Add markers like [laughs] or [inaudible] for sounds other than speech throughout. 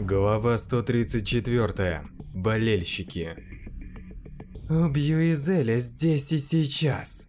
Глава 134. Болельщики. Убью Изеля здесь и сейчас.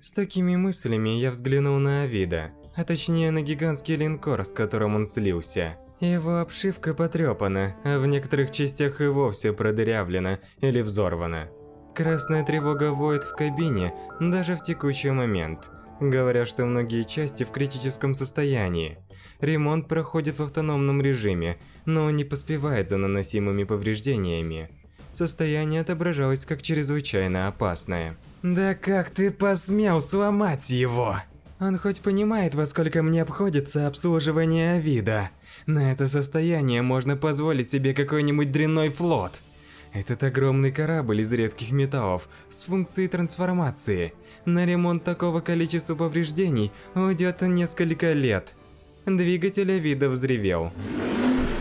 С такими мыслями я взглянул на Авида, а точнее на гигантский линкор, с которым он слился. Его обшивка потрепана, а в некоторых частях и вовсе продырявлена или взорвана. Красная тревога воет в кабине даже в текущий момент, говоря, что многие части в критическом состоянии. Ремонт проходит в автономном режиме, но не поспевает за наносимыми повреждениями. Состояние отображалось как чрезвычайно опасное. «Да как ты посмел сломать его?» Он хоть понимает, во сколько мне обходится обслуживание Авида. На это состояние можно позволить себе какой-нибудь дрянной флот. Этот огромный корабль из редких металлов с функцией трансформации. На ремонт такого количества повреждений уйдет несколько лет. Двигатель Авида взревел.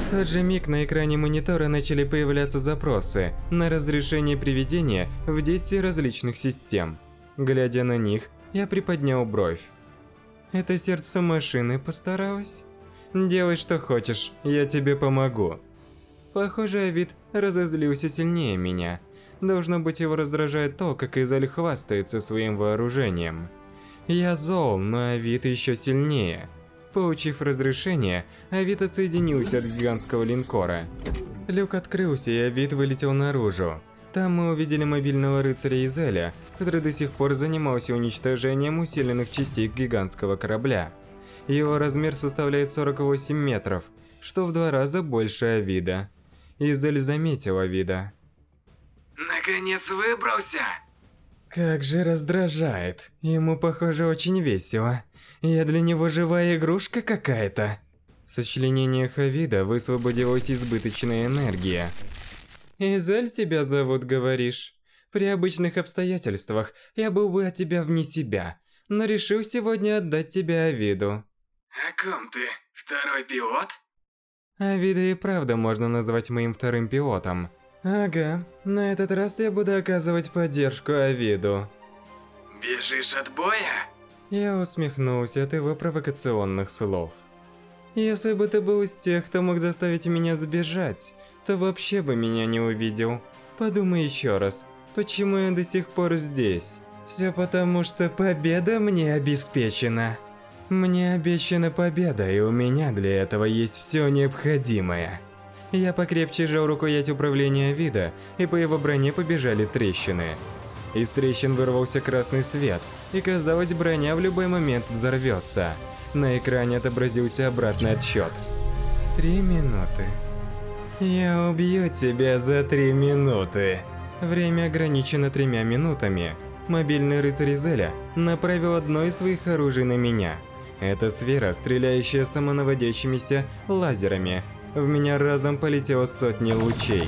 В тот же миг на экране монитора начали появляться запросы на разрешение приведения в действие различных систем. Глядя на них, я приподнял бровь. Это сердце машины постаралось? Делай что хочешь, я тебе помогу. Похоже, Авид разозлился сильнее меня. Должно быть, его раздражает то, как Изаль хвастается своим вооружением. Я зол, но Авид еще сильнее. Получив разрешение, Авид отсоединился от гигантского линкора. Люк открылся, и Авид вылетел наружу. Там мы увидели мобильного рыцаря Изеля, который до сих пор занимался уничтожением усиленных частей гигантского корабля. Его размер составляет 48 метров, что в два раза больше Авида. Изель заметил Авида. Наконец выбрался! Как же раздражает. Ему, похоже, очень весело. Я для него живая игрушка какая-то. В сочленениях Авида высвободилась избыточная энергия. «Изель тебя зовут, говоришь? При обычных обстоятельствах я был бы от тебя вне себя, но решил сегодня отдать тебя Авиду». О ком ты? Второй пилот? Авида и правда можно назвать моим вторым пилотом. Ага, на этот раз я буду оказывать поддержку Авиду. Бежишь от боя? Я усмехнулся от его провокационных слов. Если бы ты был из тех, кто мог заставить меня сбежать, то вообще бы меня не увидел. Подумай еще раз, почему я до сих пор здесь? Все потому, что победа мне обеспечена. Мне обещана победа, и у меня для этого есть все необходимое. Я покрепче сжал рукоять управления вида, и по его броне побежали трещины. Из трещин вырвался красный свет, и казалось, броня в любой момент взорвется. На экране отобразился обратный отсчет. Три минуты. Я убью тебя за три минуты. Время ограничено тремя минутами. Мобильный рыцарь Зеля направил одно из своих оружий на меня. Это сфера, стреляющая самонаводящимися лазерами. В меня разом полетело сотни лучей.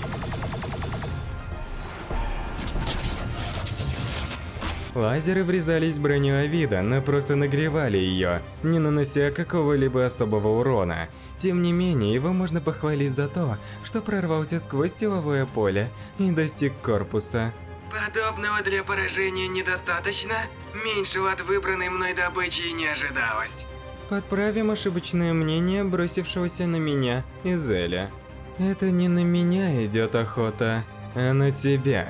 Лазеры врезались в броню Авида, но просто нагревали ее, не нанося какого-либо особого урона. Тем не менее, его можно похвалить за то, что прорвался сквозь силовое поле и достиг корпуса. Подобного для поражения недостаточно? Меньшего от выбранной мной добычи не ожидалось. Подправим ошибочное мнение бросившегося на меня Изеля. Это не на меня идет охота, а на тебя.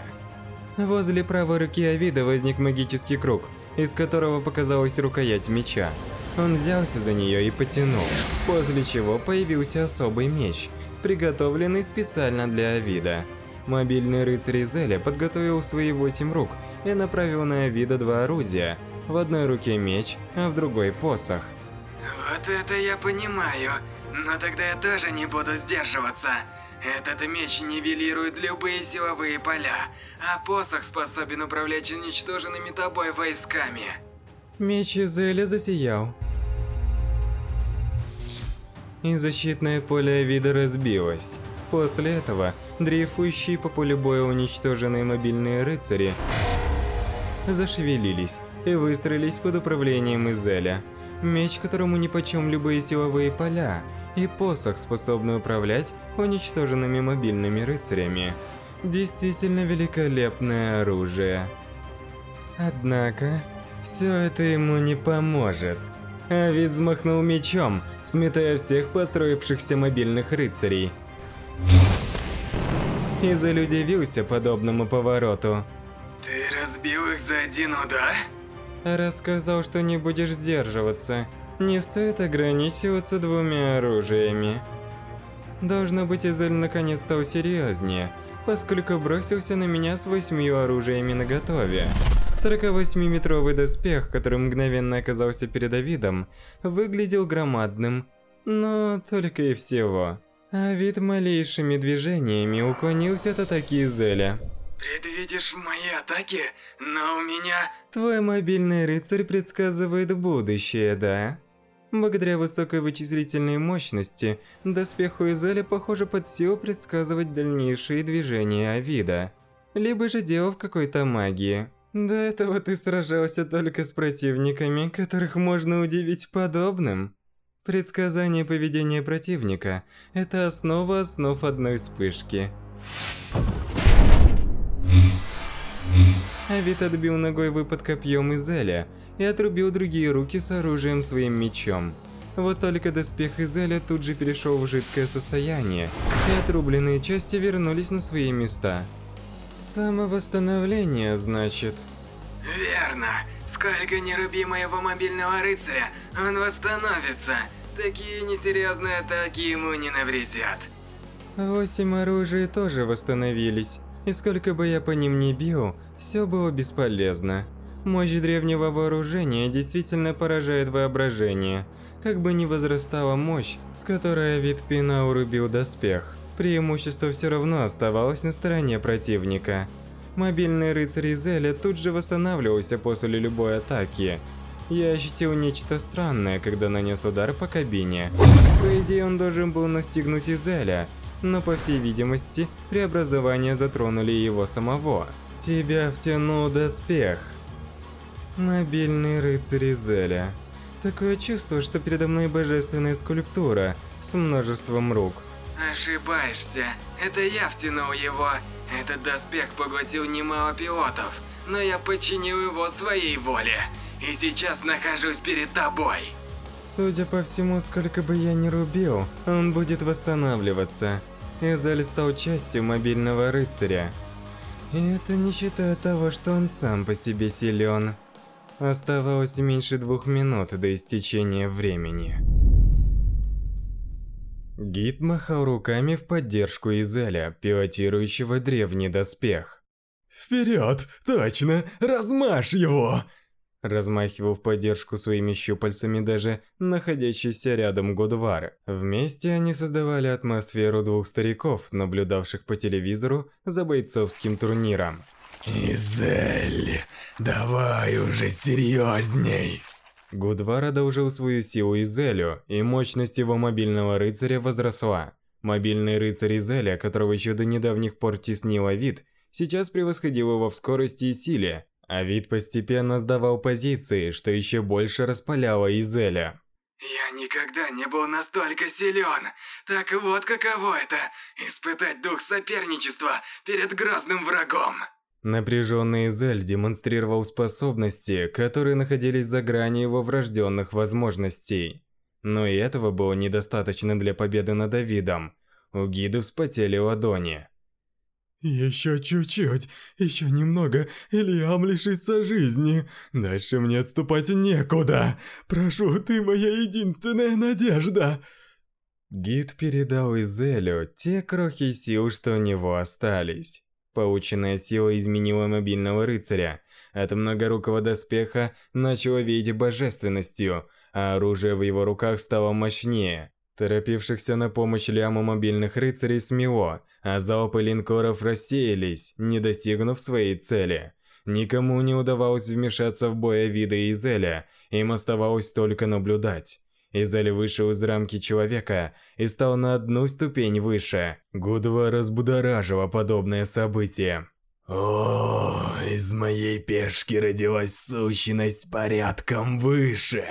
Возле правой руки Авида возник магический круг, из которого показалась рукоять меча. Он взялся за нее и потянул, после чего появился особый меч, приготовленный специально для Авида. Мобильный рыцарь Изеля подготовил свои восемь рук и направил на Авида два орудия. В одной руке меч, а в другой посох. Вот это я понимаю, но тогда я тоже не буду сдерживаться. Этот меч нивелирует любые силовые поля, а посох способен управлять уничтоженными тобой войсками. Меч Изеля засиял. И защитное поле вида разбилось. После этого дрейфующие по полю боя уничтоженные мобильные рыцари зашевелились и выстроились под управлением Изеля. Меч, которому нипочем любые силовые поля, и посох, способный управлять уничтоженными мобильными рыцарями. Действительно великолепное оружие. Однако, все это ему не поможет. Авид взмахнул мечом, сметая всех построившихся мобильных рыцарей. Изель удивился подобному повороту. Ты разбил их за один удар? Рассказал, что не будешь сдерживаться. Не стоит ограничиваться двумя оружиями. Должно быть, Изель наконец стал серьезнее, поскольку бросился на меня с восьмью оружиями наготове. 48-метровый доспех, который мгновенно оказался перед Авидом, выглядел громадным, но только и всего. Авид малейшими движениями уклонился от атаки Изеля. Предвидишь мои атаки, но у меня... Твой мобильный рыцарь предсказывает будущее, да? Благодаря высокой вычислительной мощности, доспеху Изеля похоже под силу предсказывать дальнейшие движения Авида. Либо же дело в какой-то магии. До этого ты сражался только с противниками, которых можно удивить подобным. Предсказание поведения противника – это основа основ одной вспышки. Авид отбил ногой выпад копьем из Эля и отрубил другие руки с оружием своим мечом. Вот только доспех из Эля тут же перешел в жидкое состояние, и отрубленные части вернулись на свои места. Самовосстановление, значит. Верно. Сколько не руби моего мобильного рыцаря, он восстановится. Такие несерьезные атаки ему не навредят. Восемь оружий тоже восстановились, и сколько бы я по ним ни бил, все было бесполезно. Мощь древнего вооружения действительно поражает воображение. Как бы ни возрастала мощь, с которой вид Пина урубил доспех, преимущество все равно оставалось на стороне противника. Мобильный рыцарь Изеля тут же восстанавливался после любой атаки. Я ощутил нечто странное, когда нанес удар по кабине. По идее, он должен был настигнуть Изеля, но по всей видимости, преобразования затронули его самого. Тебя втянул доспех. Мобильный рыцарь Изеля. Такое чувство, что передо мной божественная скульптура с множеством рук. Ошибаешься. Это я втянул его. Этот доспех поглотил немало пилотов, но я подчинил его своей воле. И сейчас нахожусь перед тобой. Судя по всему, сколько бы я ни рубил, он будет восстанавливаться. Изель стал частью мобильного рыцаря. И это не считая того, что он сам по себе силен. Оставалось меньше двух минут до истечения времени. Гид махал руками в поддержку Изеля, пилотирующего древний доспех. «Вперед! Точно! Размажь его!» Размахивал в поддержку своими щупальцами даже находящийся рядом Гудвар. Вместе они создавали атмосферу двух стариков, наблюдавших по телевизору за бойцовским турниром. «Изель, давай уже серьезней!» Гудвар одолжил свою силу Изелю, и мощность его мобильного рыцаря возросла. Мобильный рыцарь Изеля, которого еще до недавних пор теснила вид, сейчас превосходил его в скорости и силе, а вид постепенно сдавал позиции, что еще больше распаляло Изеля. Я никогда не был настолько силен. Так вот каково это – испытать дух соперничества перед грозным врагом. Напряженный Изель демонстрировал способности, которые находились за гранью его врожденных возможностей. Но и этого было недостаточно для победы над Давидом. У гида вспотели ладони. «Еще чуть-чуть, еще немного, и Лиам лишится жизни. Дальше мне отступать некуда. Прошу, ты моя единственная надежда!» Гид передал Изелю те крохи сил, что у него остались. Полученная сила изменила мобильного рыцаря. От многорукого доспеха начало веять божественностью, а оружие в его руках стало мощнее. Торопившихся на помощь ляму мобильных рыцарей смело, а залпы линкоров рассеялись, не достигнув своей цели. Никому не удавалось вмешаться в бой вида Изеля, им оставалось только наблюдать. Изель вышел из рамки человека и стал на одну ступень выше. Гудва разбудоражило подобное событие. «О, из моей пешки родилась сущность порядком выше!»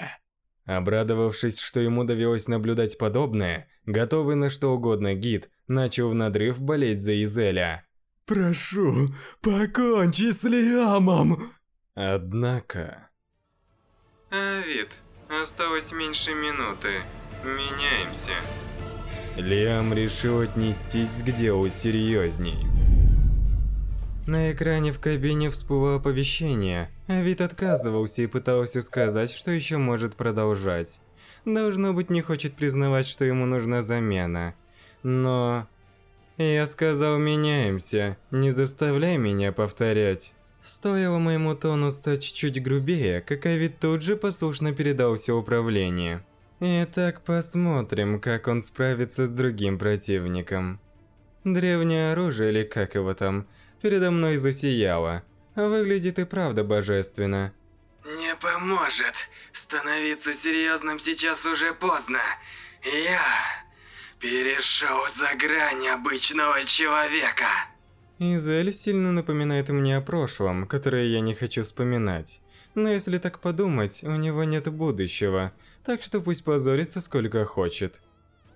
Обрадовавшись, что ему довелось наблюдать подобное, готовый на что угодно гид начал в надрыв болеть за Изеля. «Прошу, покончи с Лиамом!» Однако... Авид, осталось меньше минуты. Меняемся. Лиам решил отнестись к делу серьезней. На экране в кабине всплыло оповещение, а вид отказывался и пытался сказать, что еще может продолжать. Должно быть, не хочет признавать, что ему нужна замена. Но... Я сказал, меняемся, не заставляй меня повторять. Стоило моему тону стать чуть грубее, как Авид тут же послушно передал все управление. Итак, посмотрим, как он справится с другим противником. Древнее оружие, или как его там, передо мной засияло. Выглядит и правда божественно. Не поможет. Становиться серьезным сейчас уже поздно. Я перешел за грань обычного человека. Изель сильно напоминает мне о прошлом, которое я не хочу вспоминать. Но если так подумать, у него нет будущего, так что пусть позорится сколько хочет.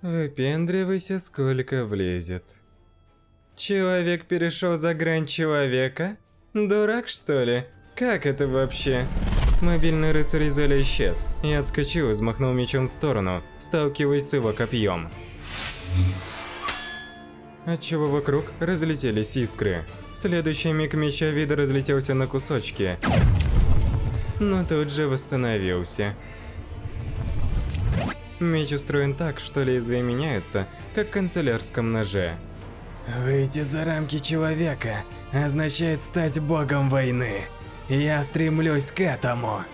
Выпендривайся сколько влезет. Человек перешел за грань человека? Дурак что ли? Как это вообще? Мобильный рыцарь Изеля исчез. Я отскочил и взмахнул мечом в сторону, сталкиваясь с его копьем. Отчего вокруг разлетелись искры. В следующий миг меча вида разлетелся на кусочки. Но тут же восстановился. Меч устроен так, что лезвия меняются, как в канцелярском ноже. Выйти за рамки человека означает стать богом войны. Я стремлюсь к этому.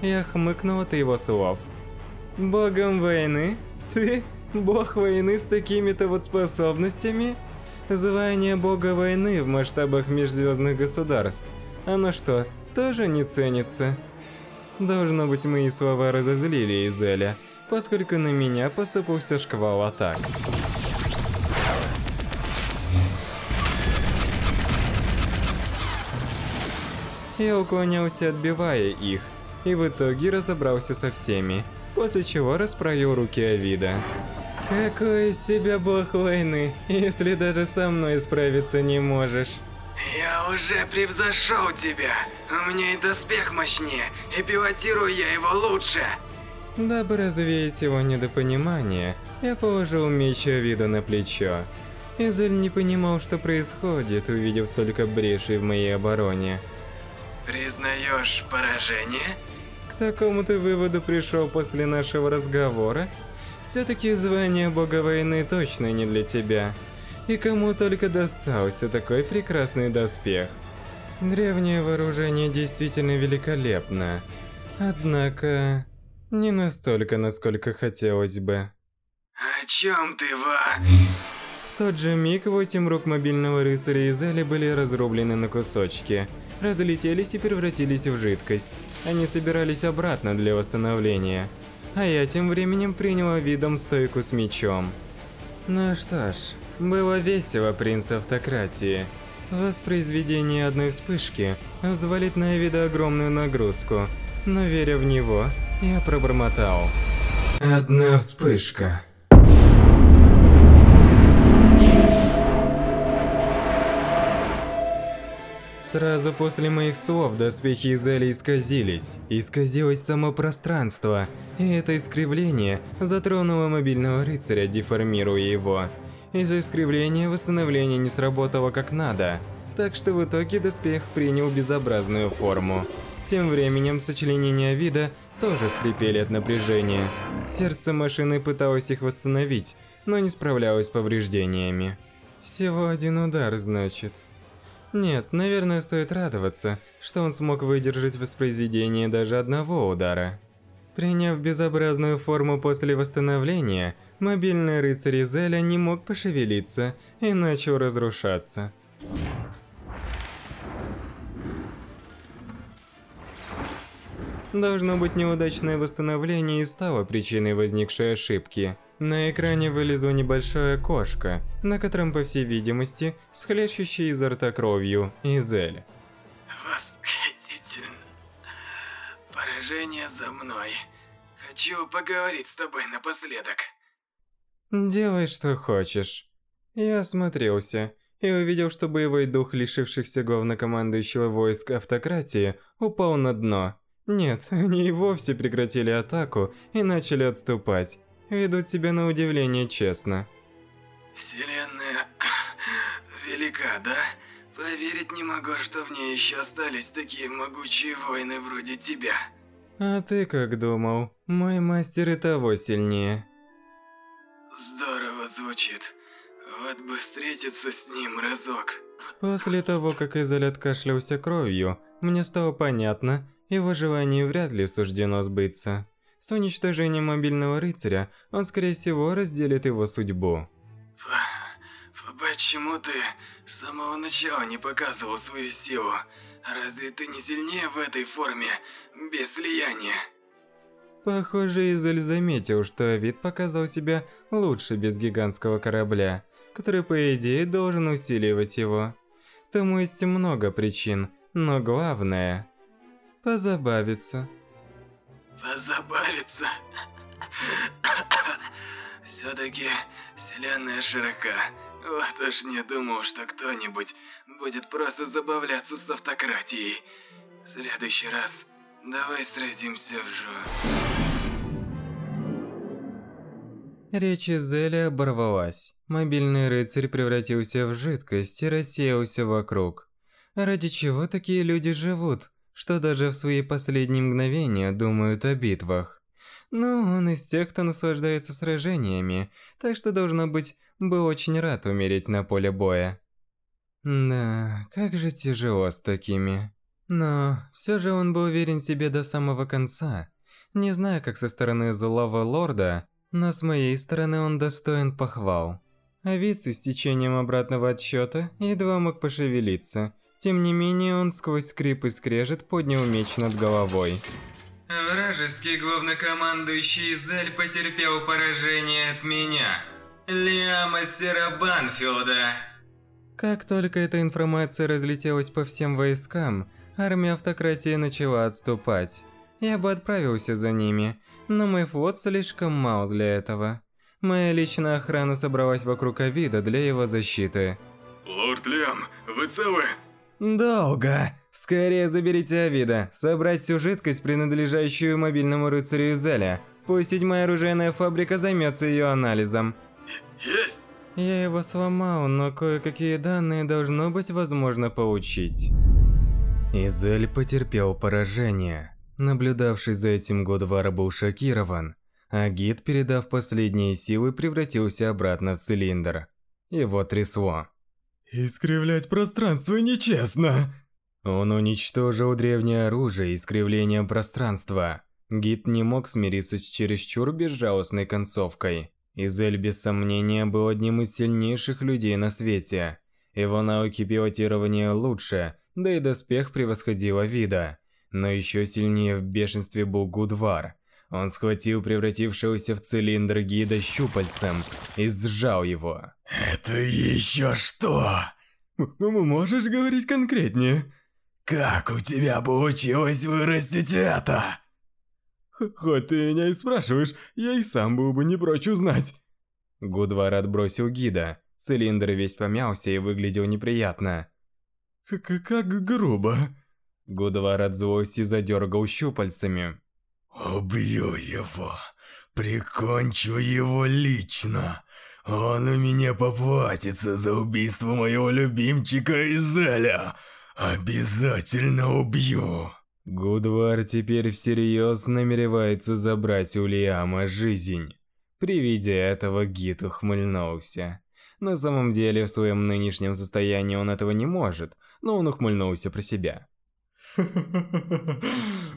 Я хмыкнул от его слов. Богом войны? Ты? Бог войны с такими-то вот способностями? Звание бога войны в масштабах межзвездных государств. Оно что, тоже не ценится? Должно быть, мои слова разозлили Изеля, поскольку на меня посыпался шквал атак. Я уклонялся, отбивая их, и в итоге разобрался со всеми, после чего расправил руки Авида. Какой из тебя бог войны, если даже со мной справиться не можешь? Я уже превзошел тебя. У меня и доспех мощнее, и пилотирую я его лучше. Дабы развеять его недопонимание, я положил меч Авида на плечо. Изель не понимал, что происходит, увидев столько брешей в моей обороне. Признаешь поражение? К такому ты выводу пришел после нашего разговора? Все-таки звание бога войны точно не для тебя. И кому только достался такой прекрасный доспех. Древнее вооружение действительно великолепно. Однако, не настолько, насколько хотелось бы. О чем ты, Ва? В тот же миг восемь рук мобильного рыцаря Изели были разрублены на кусочки, разлетелись и превратились в жидкость. Они собирались обратно для восстановления. А я тем временем приняла видом стойку с мечом. Ну что ж, было весело, принц автократии. Воспроизведение одной вспышки взвалит на вида огромную нагрузку, но веря в него, я пробормотал. Одна вспышка. Сразу после моих слов доспехи Изели исказились, исказилось само пространство, и это искривление затронуло мобильного рыцаря, деформируя его. Из-за искривления восстановление не сработало как надо, так что в итоге доспех принял безобразную форму. Тем временем сочленения вида тоже скрипели от напряжения. Сердце машины пыталось их восстановить, но не справлялось с повреждениями. Всего один удар, значит. Нет, наверное, стоит радоваться, что он смог выдержать воспроизведение даже одного удара. Приняв безобразную форму после восстановления, мобильный рыцарь Изеля не мог пошевелиться и начал разрушаться. Должно быть неудачное восстановление и стало причиной возникшей ошибки. На экране вылезла небольшая кошка, на котором, по всей видимости, схлещущая изо рта кровью Изель. Восхитительно. Поражение за мной. Хочу поговорить с тобой напоследок. Делай, что хочешь. Я осмотрелся и увидел, что боевой дух лишившихся главнокомандующего войск автократии упал на дно. Нет, они и вовсе прекратили атаку и начали отступать. Ведут себя на удивление честно. Вселенная [clears throat] велика, да? Поверить не могу, что в ней еще остались такие могучие воины вроде тебя. А ты как думал? Мой мастер и того сильнее. Здорово звучит. Вот бы встретиться с ним разок. После того, как Изель откашлялся кровью, мне стало понятно, его желанию вряд ли суждено сбыться. С уничтожением мобильного рыцаря он, скорее всего, разделит его судьбу. Почему ты с самого начала не показывал свою силу? Разве ты не сильнее в этой форме, без слияния? Похоже, Изель заметил, что вид показал себя лучше без гигантского корабля, который, по идее, должен усиливать его. Тому есть много причин, но главное – позабавиться. Позабавиться? Все-таки вселенная широка. Вот уж не думал, что кто-нибудь будет просто забавляться с автократией. В следующий раз давай сразимся вживую. Речь Изеля оборвалась. Мобильный рыцарь превратился в жидкость и рассеялся вокруг. Ради чего такие люди живут, что даже в свои последние мгновения думают о битвах? Ну, он из тех, кто наслаждается сражениями, так что, должно быть, был очень рад умереть на поле боя. Да, как же тяжело с такими. Но все же он был уверен в себе до самого конца. Не знаю, как со стороны злого лорда, но с моей стороны он достоин похвал. А вид с течением обратного отсчета едва мог пошевелиться. Тем не менее, он сквозь скрип и скрежет поднял меч над головой. Вражеский главнокомандующий Зель потерпел поражение от меня. Лиама Банфилда. Как только эта информация разлетелась по всем войскам, армия автократии начала отступать. Я бы отправился за ними, но мой флот слишком мал для этого. Моя личная охрана собралась вокруг Авида для его защиты. Лорд Лиам, вы целы? Долго. Скорее заберите Авида, собрать всю жидкость, принадлежащую мобильному рыцарю Изеля. Пусть седьмая оружейная фабрика займется ее анализом. Есть! Я его сломал, но кое-какие данные должно быть возможно получить. Изель потерпел поражение. Наблюдавший за этим Годвар был шокирован, а гид, передав последние силы, превратился обратно в цилиндр. Его трясло. Искривлять пространство нечестно. Он уничтожил древнее оружие искривлением пространства. Гид не мог смириться с чересчур безжалостной концовкой. Изель без сомнения был одним из сильнейших людей на свете. Его навыки пилотирования лучше, да и доспех превосходила вида. Но еще сильнее в бешенстве был Гудвар. Он схватил превратившегося в цилиндр гида щупальцем и сжал его. «Это еще что?» «Можешь говорить конкретнее?» «Как у тебя получилось вырастить это?» «Хоть ты меня и спрашиваешь, я и сам был бы не прочь узнать». Гудвар отбросил гида. Цилиндр весь помялся и выглядел неприятно. К «Как грубо». Гудвар от злости задергал щупальцами. «Убью его. Прикончу его лично. Он у меня поплатится за убийство моего любимчика Изеля. Обязательно убью». Гудвар теперь всерьез намеревается забрать у Лиама жизнь. При виде этого Гид ухмыльнулся. На самом деле, в своем нынешнем состоянии он этого не может, но он ухмыльнулся про себя. [laughs]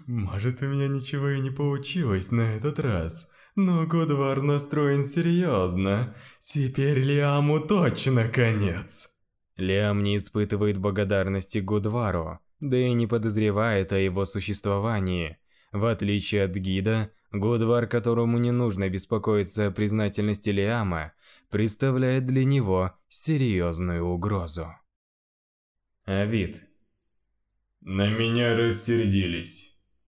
Может, у меня ничего и не получилось на этот раз, но Гудвар настроен серьезно. Теперь Лиаму точно конец. Лиам не испытывает благодарности Гудвару, да и не подозревает о его существовании. В отличие от гида, Гудвар, которому не нужно беспокоиться о признательности Лиама, представляет для него серьезную угрозу. Авид. На меня рассердились.